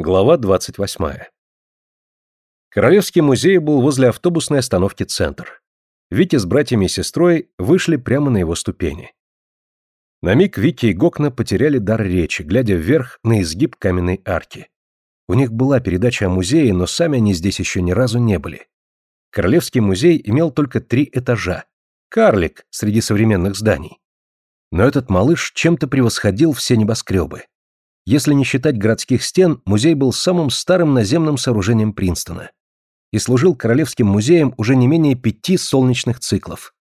Глава 28. Королевский музей был возле автобусной остановки «Центр». Витя с братьями и сестрой вышли прямо на его ступени. На миг Витя и Гокна потеряли дар речи, глядя вверх на изгиб каменной арки. У них была передача о музее, но сами они здесь еще ни разу не были. Королевский музей имел только три этажа. Карлик среди современных зданий. Но этот малыш чем-то превосходил все небоскребы. Если не считать городских стен, музей был самым старым наземным сооружением Принстона и служил Королевским музеем уже не менее пяти солнечных циклов.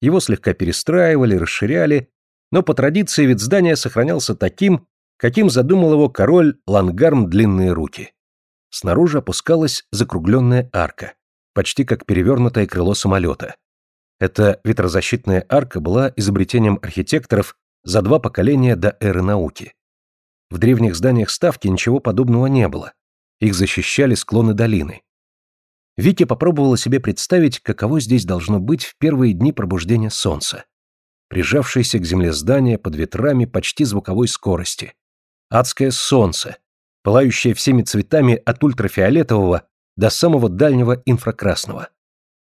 Его слегка перестраивали, расширяли, но по традиции вид здания сохранялся таким, каким задумал его король Лангарм Длинные Руки. Снаружи опускалась закругленная арка, почти как перевернутое крыло самолета. Эта ветрозащитная арка была изобретением архитекторов за два поколения до эры науки. В древних зданиях Ставки ничего подобного не было. Их защищали склоны долины. Вики попробовала себе представить, каково здесь должно быть в первые дни пробуждения солнца. Прижавшееся к земле здание под ветрами почти звуковой скорости. Адское солнце, пылающее всеми цветами от ультрафиолетового до самого дальнего инфракрасного.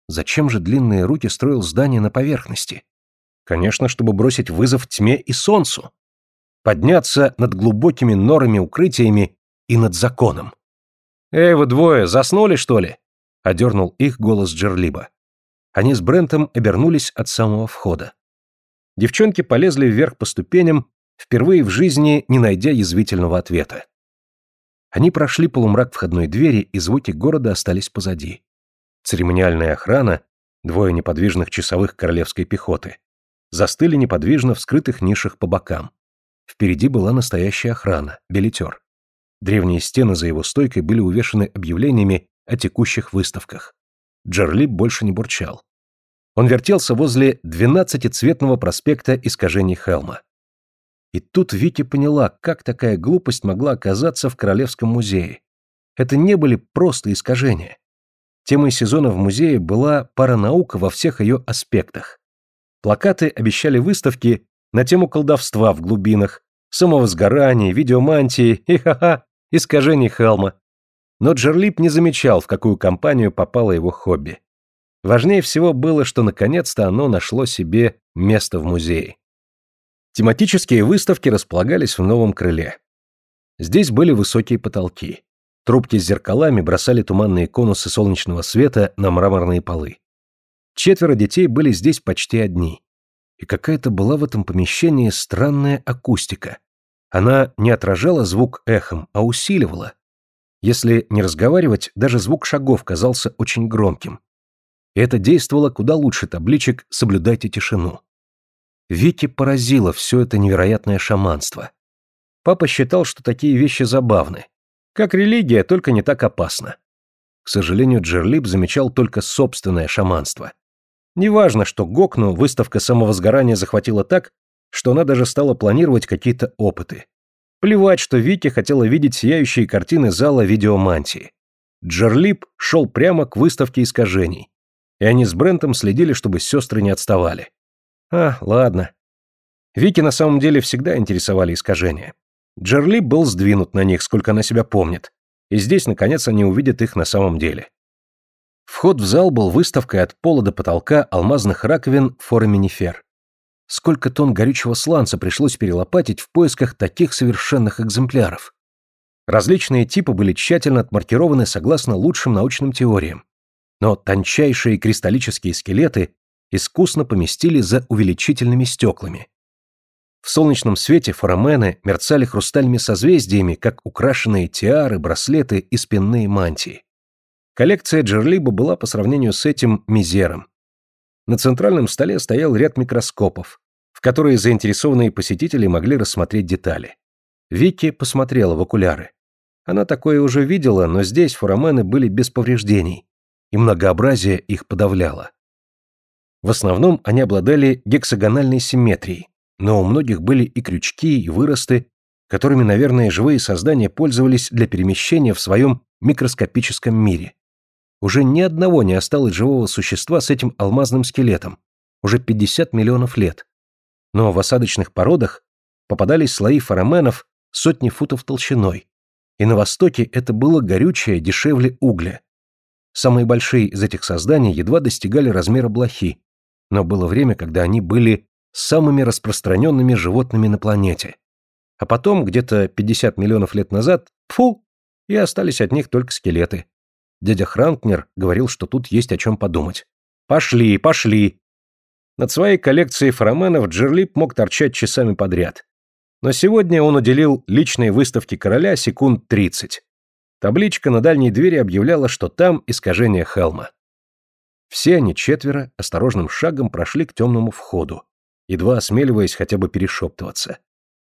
Зачем же длинные руки строил здание на поверхности? Конечно, чтобы бросить вызов тьме и солнцу подняться над глубокими норами-укрытиями и над законом. «Эй, вы двое, заснули, что ли?» — одернул их голос Джерлиба. Они с Брентом обернулись от самого входа. Девчонки полезли вверх по ступеням, впервые в жизни не найдя язвительного ответа. Они прошли полумрак входной двери, и звуки города остались позади. Церемониальная охрана, двое неподвижных часовых королевской пехоты, застыли неподвижно в скрытых нишах по бокам. Впереди была настоящая охрана, билетер. Древние стены за его стойкой были увешаны объявлениями о текущих выставках. Джерлип больше не бурчал. Он вертелся возле двенадцатицветного проспекта искажений Хелма. И тут Вики поняла, как такая глупость могла оказаться в Королевском музее. Это не были просто искажения. Темой сезона в музее была паранаука во всех ее аспектах. Плакаты обещали выставки на тему колдовства в глубинах, самовозгорания, видеомантии и ха-ха, искажений Хелма. Но Джерлип не замечал, в какую компанию попало его хобби. Важнее всего было, что наконец-то оно нашло себе место в музее. Тематические выставки располагались в новом крыле. Здесь были высокие потолки. Трубки с зеркалами бросали туманные конусы солнечного света на мраморные полы. Четверо детей были здесь почти одни и какая-то была в этом помещении странная акустика. Она не отражала звук эхом, а усиливала. Если не разговаривать, даже звук шагов казался очень громким. И это действовало куда лучше табличек «Соблюдайте тишину». Вики поразило все это невероятное шаманство. Папа считал, что такие вещи забавны. Как религия, только не так опасно. К сожалению, Джерлип замечал только собственное шаманство. Неважно, что Гокну выставка самовозгорания захватила так, что она даже стала планировать какие-то опыты. Плевать, что Вики хотела видеть сияющие картины зала видеомантии. Джерлип шел прямо к выставке искажений. И они с Брентом следили, чтобы сестры не отставали. А, ладно. Вики на самом деле всегда интересовали искажения. Джерлип был сдвинут на них, сколько она себя помнит. И здесь, наконец, они увидят их на самом деле. Вход в зал был выставкой от пола до потолка алмазных раковин фораминифер. Сколько тонн горючего сланца пришлось перелопатить в поисках таких совершенных экземпляров. Различные типы были тщательно отмаркированы согласно лучшим научным теориям. Но тончайшие кристаллические скелеты искусно поместили за увеличительными стеклами. В солнечном свете форамены мерцали хрустальными созвездиями, как украшенные тиары, браслеты и спинные мантии. Коллекция Джерлиба была по сравнению с этим мизером. На центральном столе стоял ряд микроскопов, в которые заинтересованные посетители могли рассмотреть детали. Вики посмотрела в окуляры. Она такое уже видела, но здесь фурамены были без повреждений, и многообразие их подавляло. В основном они обладали гексагональной симметрией, но у многих были и крючки, и выросты, которыми, наверное, живые создания пользовались для перемещения в своем микроскопическом мире. Уже ни одного не осталось живого существа с этим алмазным скелетом. Уже 50 миллионов лет. Но в осадочных породах попадались слои фораменов сотни футов толщиной. и на востоке это было горючее дешевле угля. Самые большие из этих созданий едва достигали размера блохи, но было время, когда они были самыми распространенными животными на планете. А потом, где-то 50 миллионов лет назад, фу, и остались от них только скелеты. Дядя Хранкнер говорил, что тут есть о чем подумать. «Пошли, пошли!» Над своей коллекцией фероменов Джерлип мог торчать часами подряд. Но сегодня он уделил личной выставке короля секунд 30. Табличка на дальней двери объявляла, что там искажение Хелма. Все они четверо осторожным шагом прошли к темному входу, едва осмеливаясь хотя бы перешептываться.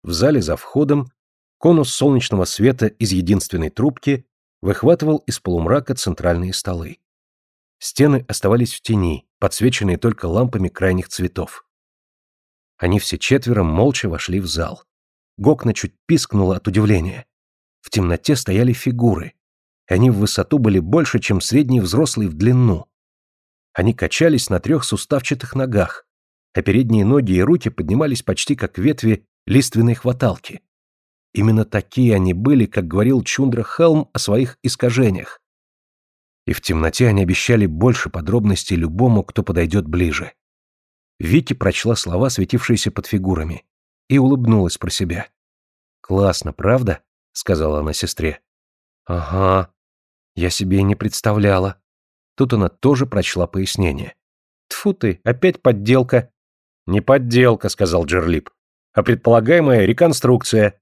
В зале за входом конус солнечного света из единственной трубки выхватывал из полумрака центральные столы. Стены оставались в тени, подсвеченные только лампами крайних цветов. Они все четверо молча вошли в зал. Гокна чуть пискнула от удивления. В темноте стояли фигуры. Они в высоту были больше, чем средний взрослый в длину. Они качались на трех суставчатых ногах, а передние ноги и руки поднимались почти как ветви лиственной хваталки. Именно такие они были, как говорил Чундра Хелм о своих искажениях. И в темноте они обещали больше подробностей любому, кто подойдет ближе. Вики прочла слова, светившиеся под фигурами, и улыбнулась про себя. «Классно, правда?» — сказала она сестре. «Ага, я себе и не представляла». Тут она тоже прочла пояснение. Тфу ты, опять подделка». «Не подделка», — сказал Джерлип, — «а предполагаемая реконструкция.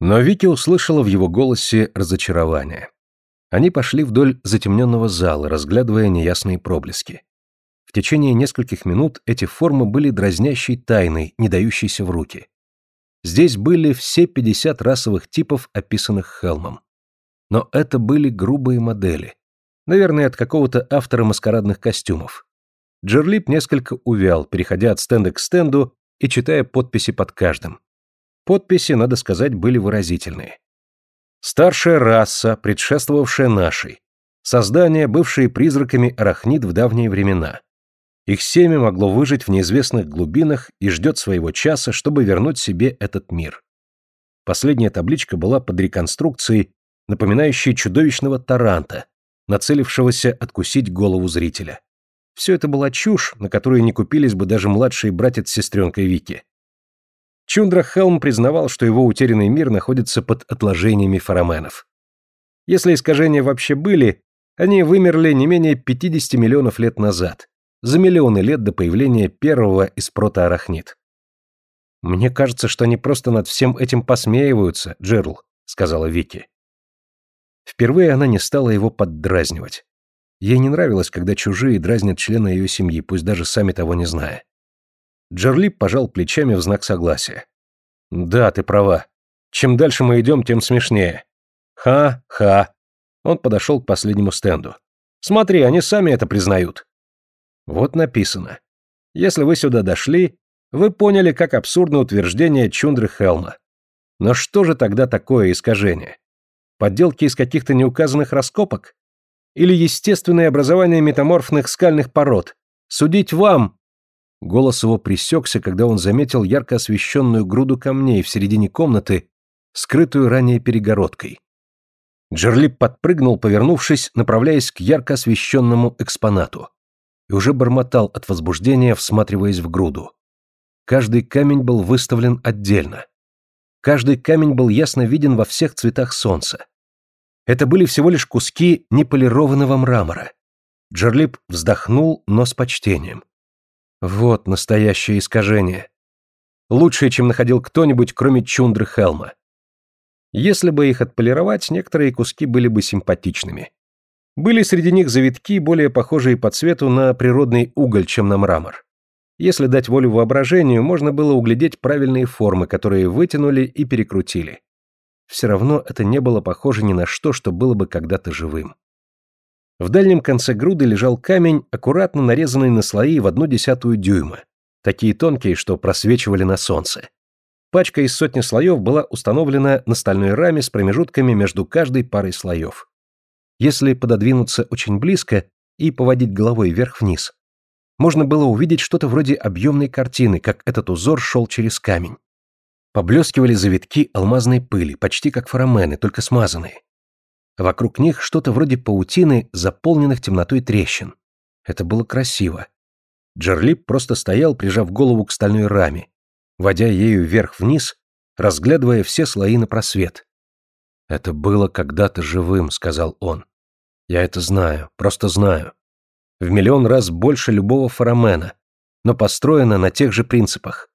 Но Вики услышала в его голосе разочарование. Они пошли вдоль затемненного зала, разглядывая неясные проблески. В течение нескольких минут эти формы были дразнящей тайной, не дающейся в руки. Здесь были все 50 расовых типов, описанных Хелмом. Но это были грубые модели. Наверное, от какого-то автора маскарадных костюмов. Джерлип несколько увял, переходя от стенда к стенду и читая подписи под каждым. Подписи, надо сказать, были выразительные. Старшая раса, предшествовавшая нашей. Создание, бывшие призраками арахнид в давние времена. Их семя могло выжить в неизвестных глубинах и ждет своего часа, чтобы вернуть себе этот мир. Последняя табличка была под реконструкцией, напоминающей чудовищного таранта, нацелившегося откусить голову зрителя. Все это была чушь, на которую не купились бы даже младший братец с сестренкой Вики. Чундра Хелм признавал, что его утерянный мир находится под отложениями фараменов. Если искажения вообще были, они вымерли не менее 50 миллионов лет назад, за миллионы лет до появления первого из протоарахнид. «Мне кажется, что они просто над всем этим посмеиваются, Джерл», — сказала Вики. Впервые она не стала его поддразнивать. Ей не нравилось, когда чужие дразнят члена ее семьи, пусть даже сами того не зная. Джерлип пожал плечами в знак согласия. «Да, ты права. Чем дальше мы идем, тем смешнее. Ха-ха». Он подошел к последнему стенду. «Смотри, они сами это признают». Вот написано. Если вы сюда дошли, вы поняли, как абсурдно утверждение Чундры Хелма. Но что же тогда такое искажение? Подделки из каких-то неуказанных раскопок? Или естественное образование метаморфных скальных пород? Судить вам, Голос его пресекся, когда он заметил ярко освещенную груду камней в середине комнаты, скрытую ранее перегородкой. Джерлип подпрыгнул, повернувшись, направляясь к ярко освещенному экспонату, и уже бормотал от возбуждения, всматриваясь в груду. Каждый камень был выставлен отдельно. Каждый камень был ясно виден во всех цветах солнца. Это были всего лишь куски неполированного мрамора. Джерлип вздохнул, но с почтением. Вот настоящее искажение. Лучшее, чем находил кто-нибудь, кроме Чундры Хелма. Если бы их отполировать, некоторые куски были бы симпатичными. Были среди них завитки, более похожие по цвету на природный уголь, чем на мрамор. Если дать волю воображению, можно было углядеть правильные формы, которые вытянули и перекрутили. Все равно это не было похоже ни на что, что было бы когда-то живым. В дальнем конце груды лежал камень, аккуратно нарезанный на слои в одну десятую дюйма, такие тонкие, что просвечивали на солнце. Пачка из сотни слоев была установлена на стальной раме с промежутками между каждой парой слоев. Если пододвинуться очень близко и поводить головой вверх-вниз, можно было увидеть что-то вроде объемной картины, как этот узор шел через камень. Поблескивали завитки алмазной пыли, почти как форамены, только смазанные. Вокруг них что-то вроде паутины, заполненных темнотой трещин. Это было красиво. Джерлип просто стоял, прижав голову к стальной раме, водя ею вверх-вниз, разглядывая все слои на просвет. «Это было когда-то живым», — сказал он. «Я это знаю, просто знаю. В миллион раз больше любого форамена, но построено на тех же принципах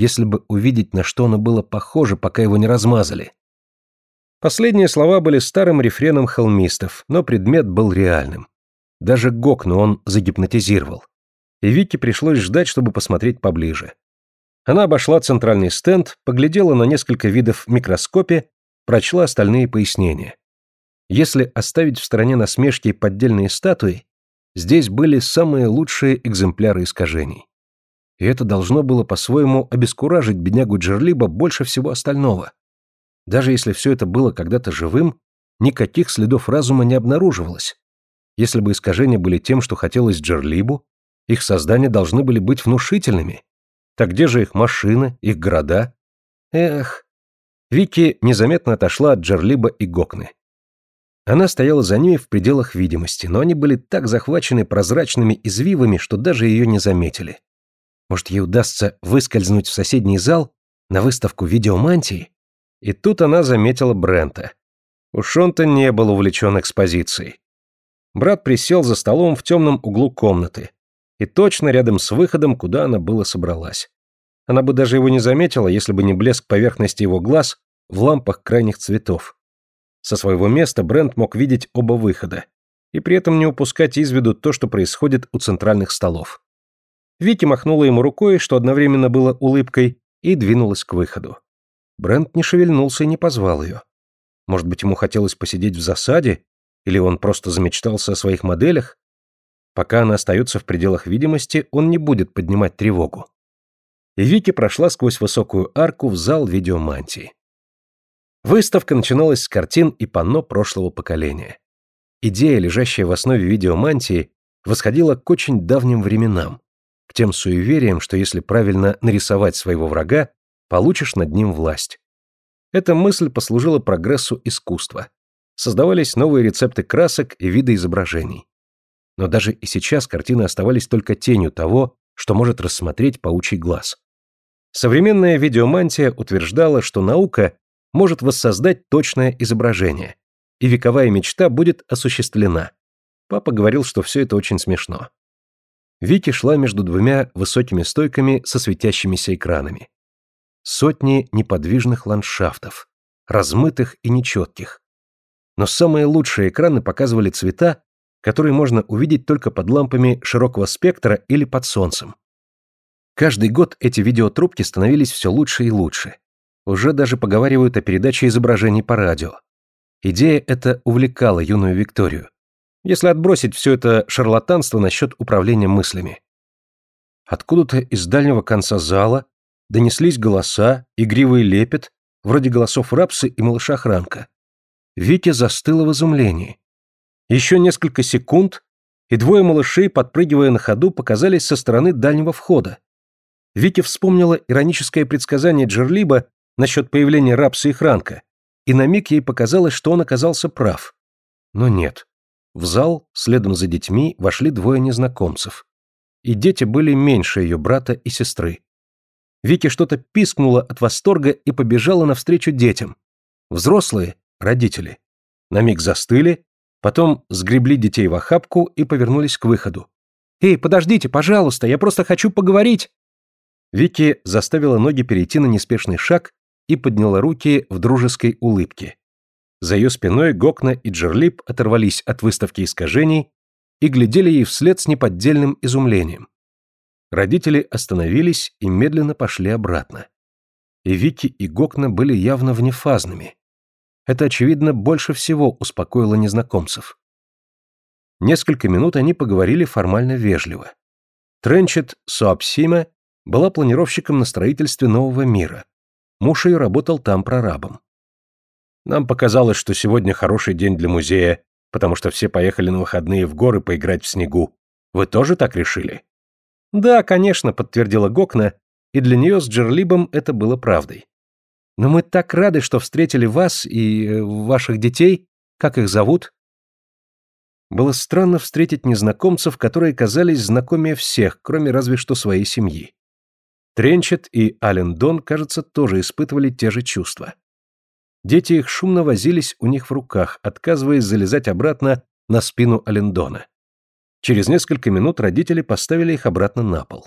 если бы увидеть, на что оно было похоже, пока его не размазали. Последние слова были старым рефреном холмистов, но предмет был реальным. Даже Гокну он загипнотизировал. И Вике пришлось ждать, чтобы посмотреть поближе. Она обошла центральный стенд, поглядела на несколько видов в микроскопе, прочла остальные пояснения. Если оставить в стороне насмешки и поддельные статуи, здесь были самые лучшие экземпляры искажений и это должно было по-своему обескуражить беднягу Джерлиба больше всего остального. Даже если все это было когда-то живым, никаких следов разума не обнаруживалось. Если бы искажения были тем, что хотелось Джерлибу, их создания должны были быть внушительными. Так где же их машины, их города? Эх. Вики незаметно отошла от Джерлиба и Гокны. Она стояла за ними в пределах видимости, но они были так захвачены прозрачными извивами, что даже ее не заметили. Может, ей удастся выскользнуть в соседний зал на выставку видеомантии? И тут она заметила Брента. Уж он-то не был увлечен экспозицией. Брат присел за столом в темном углу комнаты. И точно рядом с выходом, куда она была собралась. Она бы даже его не заметила, если бы не блеск поверхности его глаз в лампах крайних цветов. Со своего места Брент мог видеть оба выхода и при этом не упускать из виду то, что происходит у центральных столов. Вики махнула ему рукой, что одновременно было улыбкой, и двинулась к выходу. Брент не шевельнулся и не позвал ее. Может быть, ему хотелось посидеть в засаде, или он просто замечтался о своих моделях? Пока она остается в пределах видимости, он не будет поднимать тревогу. И Вики прошла сквозь высокую арку в зал видеомантии. Выставка начиналась с картин и панно прошлого поколения. Идея, лежащая в основе видеомантии, восходила к очень давним временам, к тем суевериям, что если правильно нарисовать своего врага, получишь над ним власть. Эта мысль послужила прогрессу искусства. Создавались новые рецепты красок и виды изображений. Но даже и сейчас картины оставались только тенью того, что может рассмотреть паучий глаз. Современная видеомантия утверждала, что наука может воссоздать точное изображение, и вековая мечта будет осуществлена. Папа говорил, что все это очень смешно. Вики шла между двумя высокими стойками со светящимися экранами. Сотни неподвижных ландшафтов, размытых и нечетких. Но самые лучшие экраны показывали цвета, которые можно увидеть только под лампами широкого спектра или под солнцем. Каждый год эти видеотрубки становились все лучше и лучше. Уже даже поговаривают о передаче изображений по радио. Идея эта увлекала юную Викторию если отбросить все это шарлатанство насчет управления мыслями. Откуда-то из дальнего конца зала донеслись голоса, игривый лепет, вроде голосов Рапсы и малыша Хранка. Витя застыла в изумлении. Еще несколько секунд, и двое малышей, подпрыгивая на ходу, показались со стороны дальнего входа. Витя вспомнила ироническое предсказание Джерлиба насчет появления Рапсы и Хранка, и на миг ей показалось, что он оказался прав. Но нет. В зал, следом за детьми, вошли двое незнакомцев. И дети были меньше ее брата и сестры. Вики что-то пискнула от восторга и побежала навстречу детям. Взрослые, родители, на миг застыли, потом сгребли детей в охапку и повернулись к выходу. «Эй, подождите, пожалуйста, я просто хочу поговорить!» Вики заставила ноги перейти на неспешный шаг и подняла руки в дружеской улыбке. За ее спиной Гокна и Джерлип оторвались от выставки искажений и глядели ей вслед с неподдельным изумлением. Родители остановились и медленно пошли обратно. И Вики и Гокна были явно внефазными. Это, очевидно, больше всего успокоило незнакомцев. Несколько минут они поговорили формально вежливо. Тренчет Суапсима была планировщиком на строительстве нового мира. Муж ее работал там прорабом. Нам показалось, что сегодня хороший день для музея, потому что все поехали на выходные в горы поиграть в снегу. Вы тоже так решили? Да, конечно, подтвердила Гокна, и для нее с Джерлибом это было правдой. Но мы так рады, что встретили вас и э, ваших детей. Как их зовут?» Было странно встретить незнакомцев, которые казались знакомее всех, кроме разве что своей семьи. Тренчет и Ален Дон, кажется, тоже испытывали те же чувства. Дети их шумно возились у них в руках, отказываясь залезать обратно на спину Алендона. Через несколько минут родители поставили их обратно на пол.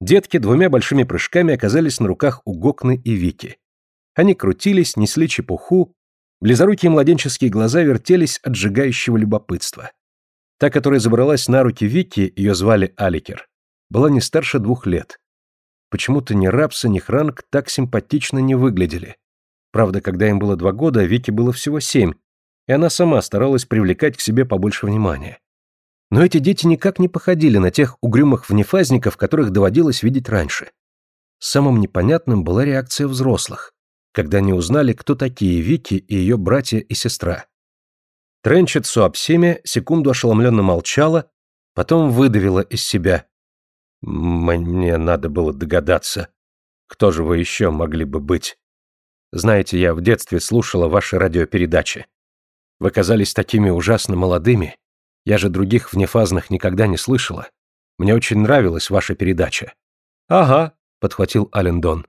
Детки двумя большими прыжками оказались на руках у Гокны и Вики. Они крутились, несли чепуху, близорукие младенческие глаза вертелись от сжигающего любопытства. Та, которая забралась на руки Вики, ее звали Аликер, была не старше двух лет. Почему-то ни Рапса, ни Хранг так симпатично не выглядели. Правда, когда им было два года, Вике было всего семь, и она сама старалась привлекать к себе побольше внимания. Но эти дети никак не походили на тех угрюмых внефазников, которых доводилось видеть раньше. Самым непонятным была реакция взрослых, когда они узнали, кто такие Вики и ее братья и сестра. Тренчет Суапсеме секунду ошеломленно молчала, потом выдавила из себя. «Мне надо было догадаться, кто же вы еще могли бы быть?» Знаете, я в детстве слушала ваши радиопередачи. Вы казались такими ужасно молодыми. Я же других внефазных никогда не слышала. Мне очень нравилась ваша передача». «Ага», — подхватил Алендон.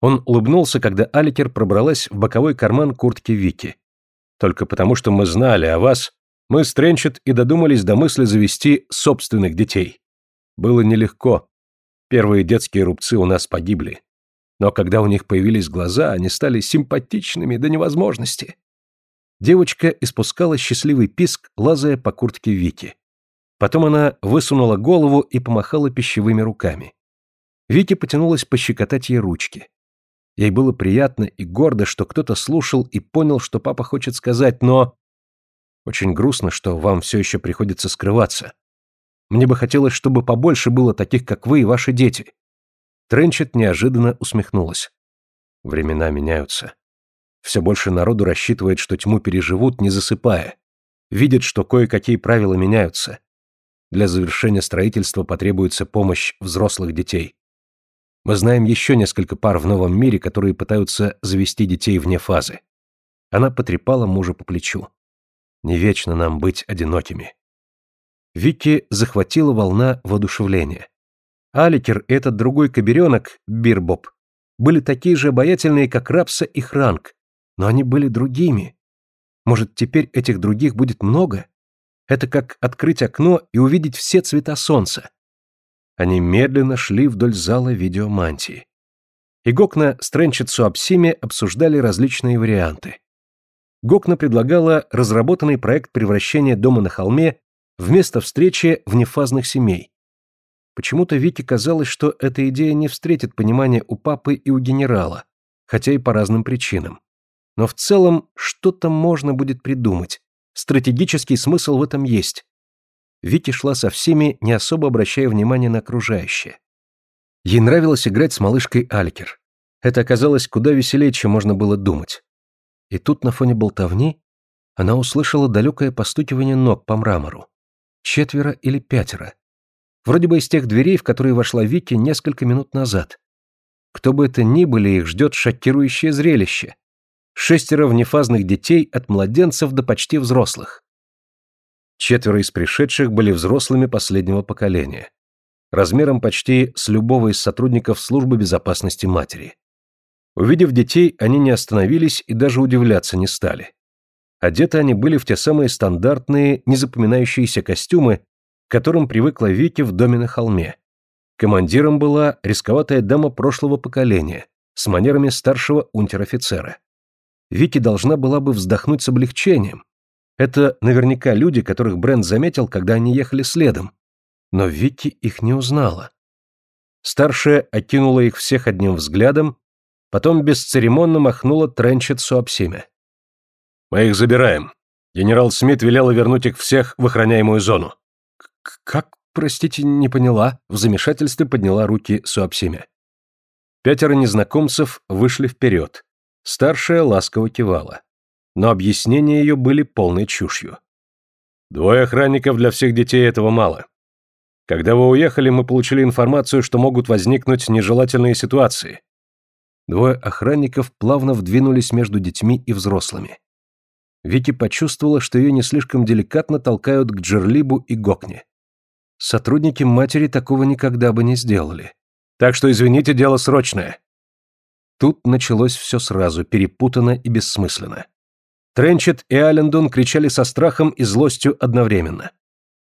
Он улыбнулся, когда Аликер пробралась в боковой карман куртки Вики. «Только потому, что мы знали о вас, мы с и додумались до мысли завести собственных детей. Было нелегко. Первые детские рубцы у нас погибли. Но когда у них появились глаза, они стали симпатичными до невозможности. Девочка испускала счастливый писк, лазая по куртке Вики. Потом она высунула голову и помахала пищевыми руками. Вики потянулась пощекотать ей ручки. Ей было приятно и гордо, что кто-то слушал и понял, что папа хочет сказать, но... Очень грустно, что вам все еще приходится скрываться. Мне бы хотелось, чтобы побольше было таких, как вы и ваши дети. Тренчет неожиданно усмехнулась. Времена меняются. Все больше народу рассчитывает, что тьму переживут, не засыпая. Видят, что кое-какие правила меняются. Для завершения строительства потребуется помощь взрослых детей. Мы знаем еще несколько пар в новом мире, которые пытаются завести детей вне фазы. Она потрепала мужа по плечу. Не вечно нам быть одинокими. Вики захватила волна воодушевления. Аликер и этот другой коберенок, Бирбоб, были такие же обаятельные, как Рапса и Хранг, но они были другими. Может, теперь этих других будет много? Это как открыть окно и увидеть все цвета солнца. Они медленно шли вдоль зала видеомантии. И Гокна с Тренчицу Апсими обсуждали различные варианты. Гокна предлагала разработанный проект превращения дома на холме в место встречи внефазных семей, Почему-то Вике казалось, что эта идея не встретит понимания у папы и у генерала, хотя и по разным причинам. Но в целом что-то можно будет придумать. Стратегический смысл в этом есть. Вики шла со всеми, не особо обращая внимания на окружающее. Ей нравилось играть с малышкой Алькер. Это оказалось куда веселее, чем можно было думать. И тут на фоне болтовни она услышала далекое постукивание ног по мрамору. Четверо или пятеро. Вроде бы из тех дверей, в которые вошла Вики несколько минут назад. Кто бы это ни были, их ждет шокирующее зрелище. Шестеро внефазных детей от младенцев до почти взрослых. Четверо из пришедших были взрослыми последнего поколения. Размером почти с любого из сотрудников службы безопасности матери. Увидев детей, они не остановились и даже удивляться не стали. Одеты они были в те самые стандартные, незапоминающиеся костюмы, к которым привыкла Вики в доме на холме. Командиром была рисковатая дама прошлого поколения, с манерами старшего унтер-офицера. Вики должна была бы вздохнуть с облегчением. Это наверняка люди, которых Брент заметил, когда они ехали следом. Но Вики их не узнала. Старшая окинула их всех одним взглядом, потом бесцеремонно махнула Тренчет Суапсиме. «Мы их забираем. Генерал Смит велел вернуть их всех в охраняемую зону. «Как, простите, не поняла?» В замешательстве подняла руки Суапсимя. Пятеро незнакомцев вышли вперед. Старшая ласково кивала. Но объяснения ее были полной чушью. «Двое охранников для всех детей этого мало. Когда вы уехали, мы получили информацию, что могут возникнуть нежелательные ситуации. Двое охранников плавно вдвинулись между детьми и взрослыми. Вики почувствовала, что ее не слишком деликатно толкают к Джерлибу и Гокне. Сотрудники матери такого никогда бы не сделали. Так что, извините, дело срочное. Тут началось все сразу, перепутано и бессмысленно. Тренчет и Аллендон кричали со страхом и злостью одновременно.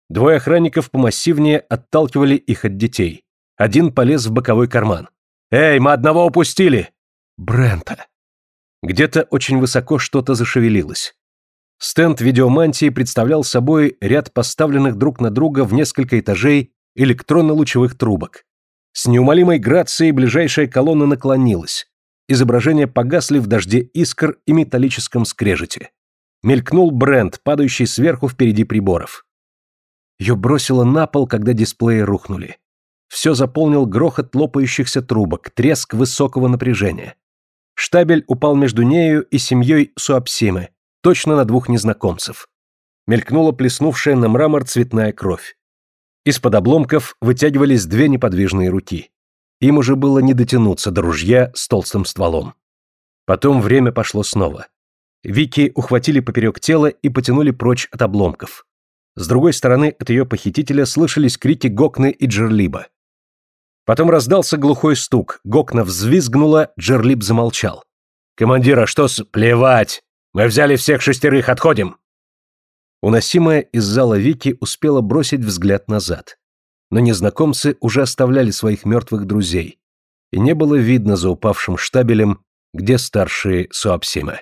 Двое охранников помассивнее отталкивали их от детей. Один полез в боковой карман. «Эй, мы одного упустили!» «Брента!» Где-то очень высоко что-то зашевелилось. Стенд видеомантии представлял собой ряд поставленных друг на друга в несколько этажей электронно-лучевых трубок. С неумолимой грацией ближайшая колонна наклонилась. Изображения погасли в дожде искр и металлическом скрежете. Мелькнул бренд, падающий сверху впереди приборов. Ее бросило на пол, когда дисплеи рухнули. Все заполнил грохот лопающихся трубок, треск высокого напряжения. Штабель упал между нею и семьей Суапсимы, точно на двух незнакомцев. Мелькнула плеснувшая на мрамор цветная кровь. Из-под обломков вытягивались две неподвижные руки. Им уже было не дотянуться до ружья с толстым стволом. Потом время пошло снова. Вики ухватили поперек тела и потянули прочь от обломков. С другой стороны от ее похитителя слышались крики Гокны и Джерлиба. Потом раздался глухой стук, Гокна взвизгнула, Джерлиб замолчал. «Командир, а что с...» «Плевать! Мы взяли всех шестерых, отходим!» Уносимая из зала Вики успела бросить взгляд назад. Но незнакомцы уже оставляли своих мертвых друзей, и не было видно за упавшим штабелем, где старшие Суапсимы.